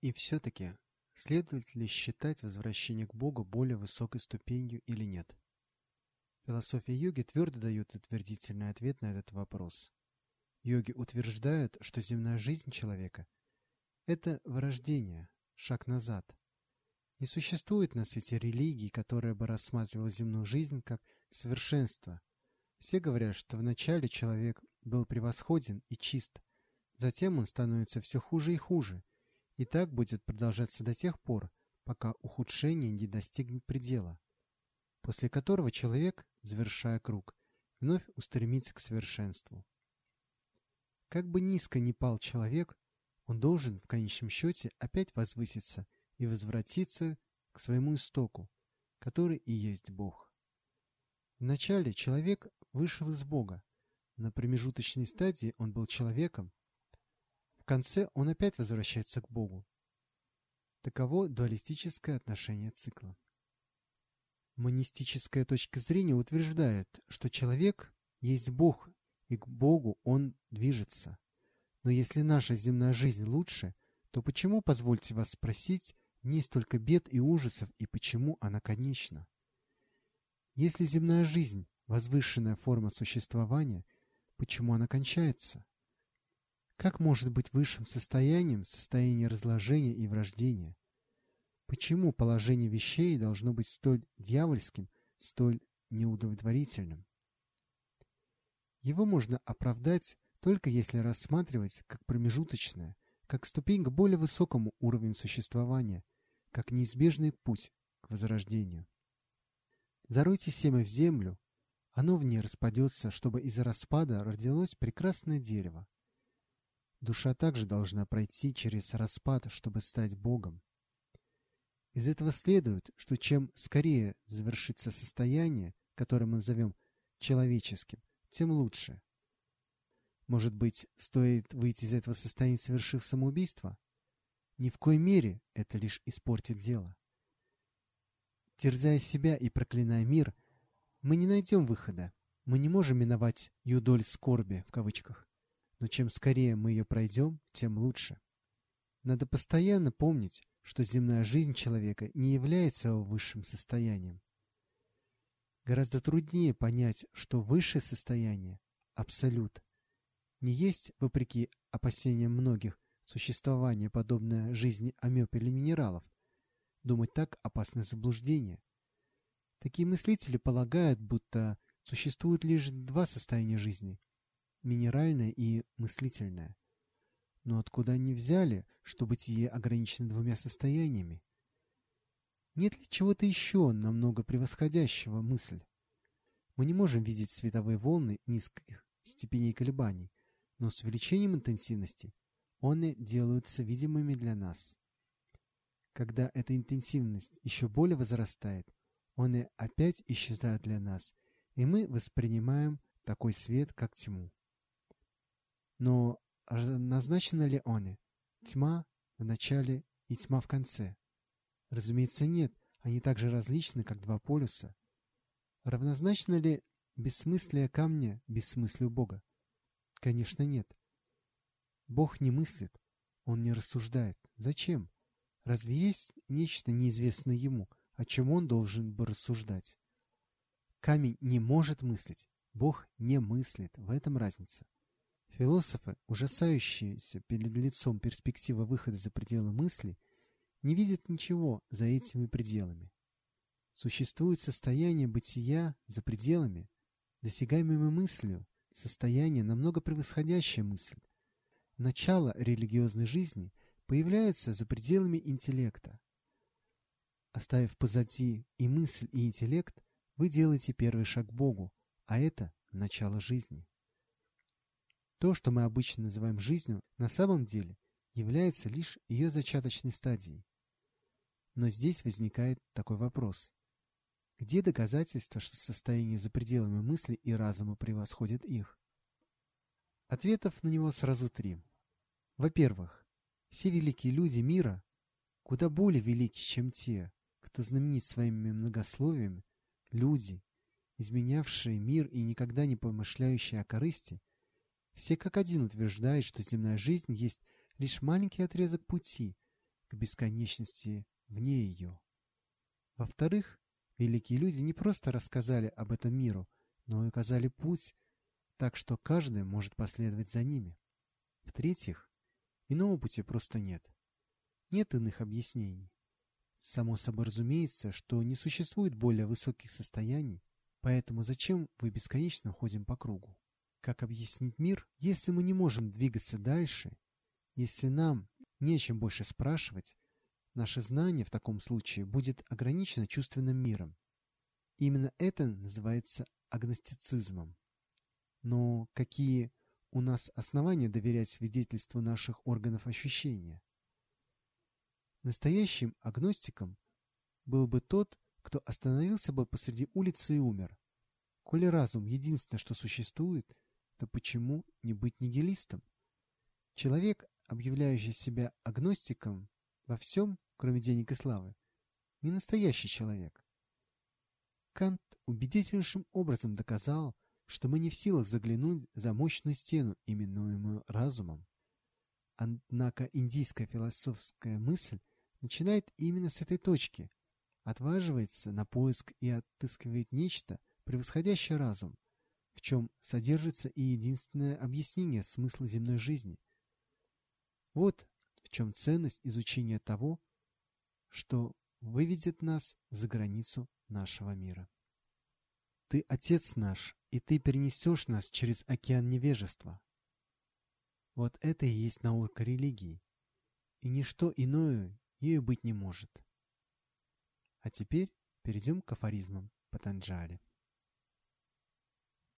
И все-таки, следует ли считать возвращение к Богу более высокой ступенью или нет? Философия йоги твердо дает утвердительный ответ на этот вопрос. Йоги утверждают, что земная жизнь человека – это вырождение, шаг назад. Не существует на свете религии, которая бы рассматривала земную жизнь как совершенство. Все говорят, что вначале человек был превосходен и чист, затем он становится все хуже и хуже, и так будет продолжаться до тех пор, пока ухудшение не достигнет предела, после которого человек, завершая круг, вновь устремится к совершенству. Как бы низко ни пал человек, он должен в конечном счете опять возвыситься и возвратиться к своему истоку, который и есть Бог. Вначале человек вышел из Бога, на промежуточной стадии он был человеком, конце он опять возвращается к Богу. Таково дуалистическое отношение цикла. Монистическая точка зрения утверждает, что человек есть Бог и к Богу он движется. Но если наша земная жизнь лучше, то почему, позвольте вас спросить, не столько бед и ужасов, и почему она конечна? Если земная жизнь – возвышенная форма существования, почему она кончается? Как может быть высшим состоянием состояние разложения и врождения? Почему положение вещей должно быть столь дьявольским, столь неудовлетворительным? Его можно оправдать только если рассматривать как промежуточное, как ступень к более высокому уровню существования, как неизбежный путь к возрождению. Заройте семя в землю, оно в ней распадется, чтобы из распада родилось прекрасное дерево. Душа также должна пройти через распад, чтобы стать Богом. Из этого следует, что чем скорее завершится состояние, которое мы назовем человеческим, тем лучше. Может быть, стоит выйти из этого состояния, совершив самоубийство? Ни в коей мере это лишь испортит дело. Терзая себя и проклиная мир, мы не найдем выхода. Мы не можем миновать «юдоль скорби» в кавычках. Но чем скорее мы ее пройдем, тем лучше. Надо постоянно помнить, что земная жизнь человека не является его высшим состоянием. Гораздо труднее понять, что высшее состояние – абсолют. Не есть, вопреки опасениям многих, существование, подобное жизни амеб или минералов. Думать так – опасное заблуждение. Такие мыслители полагают, будто существует лишь два состояния жизни – минеральное и мыслительное. Но откуда они взяли, что бытие ограничено двумя состояниями? Нет ли чего-то еще намного превосходящего мысль? Мы не можем видеть световые волны низких степеней колебаний, но с увеличением интенсивности они делаются видимыми для нас. Когда эта интенсивность еще более возрастает, они опять исчезают для нас, и мы воспринимаем такой свет, как тьму. Но назначены ли они? Тьма в начале и тьма в конце? Разумеется, нет, они так же различны, как два полюса. Равнозначно ли бессмыслие камня бессмыслию Бога? Конечно, нет. Бог не мыслит, Он не рассуждает. Зачем? Разве есть нечто неизвестное Ему, о чем Он должен бы рассуждать? Камень не может мыслить, Бог не мыслит, в этом разница. Философы, ужасающиеся перед лицом перспективы выхода за пределы мысли, не видят ничего за этими пределами. Существует состояние бытия за пределами, досягаемыми мыслью, состояние, намного превосходящее мысль. Начало религиозной жизни появляется за пределами интеллекта. Оставив позади и мысль, и интеллект, вы делаете первый шаг к Богу, а это начало жизни. То, что мы обычно называем жизнью, на самом деле является лишь ее зачаточной стадией. Но здесь возникает такой вопрос. Где доказательства, что состояние за пределами мысли и разума превосходит их? Ответов на него сразу три. Во-первых, все великие люди мира куда более велики, чем те, кто знаменит своими многословиями, люди, изменявшие мир и никогда не помышляющие о корысти, все как один утверждают, что земная жизнь есть лишь маленький отрезок пути, к бесконечности вне ее. Во-вторых, великие люди не просто рассказали об этом миру, но и указали путь, так что каждый может последовать за ними. В-третьих, иного пути просто нет. Нет иных объяснений. Само собой разумеется, что не существует более высоких состояний, поэтому зачем вы бесконечно ходим по кругу? Как объяснить мир, если мы не можем двигаться дальше, если нам нечем больше спрашивать, наше знание в таком случае будет ограничено чувственным миром. Именно это называется агностицизмом. Но какие у нас основания доверять свидетельству наших органов ощущения? Настоящим агностиком был бы тот, кто остановился бы посреди улицы и умер. Коли разум единственное, что существует, то почему не быть нигилистом? Человек, объявляющий себя агностиком во всем, кроме денег и славы, не настоящий человек. Кант убедительнейшим образом доказал, что мы не в силах заглянуть за мощную стену, именуемую разумом. Однако индийская философская мысль начинает именно с этой точки, отваживается на поиск и отыскивает нечто, превосходящее разум, в чем содержится и единственное объяснение смысла земной жизни. Вот в чем ценность изучения того, что выведет нас за границу нашего мира. Ты Отец наш, и Ты перенесешь нас через океан невежества. Вот это и есть наука религии, и ничто иное ею быть не может. А теперь перейдем к афоризмам Патанджали.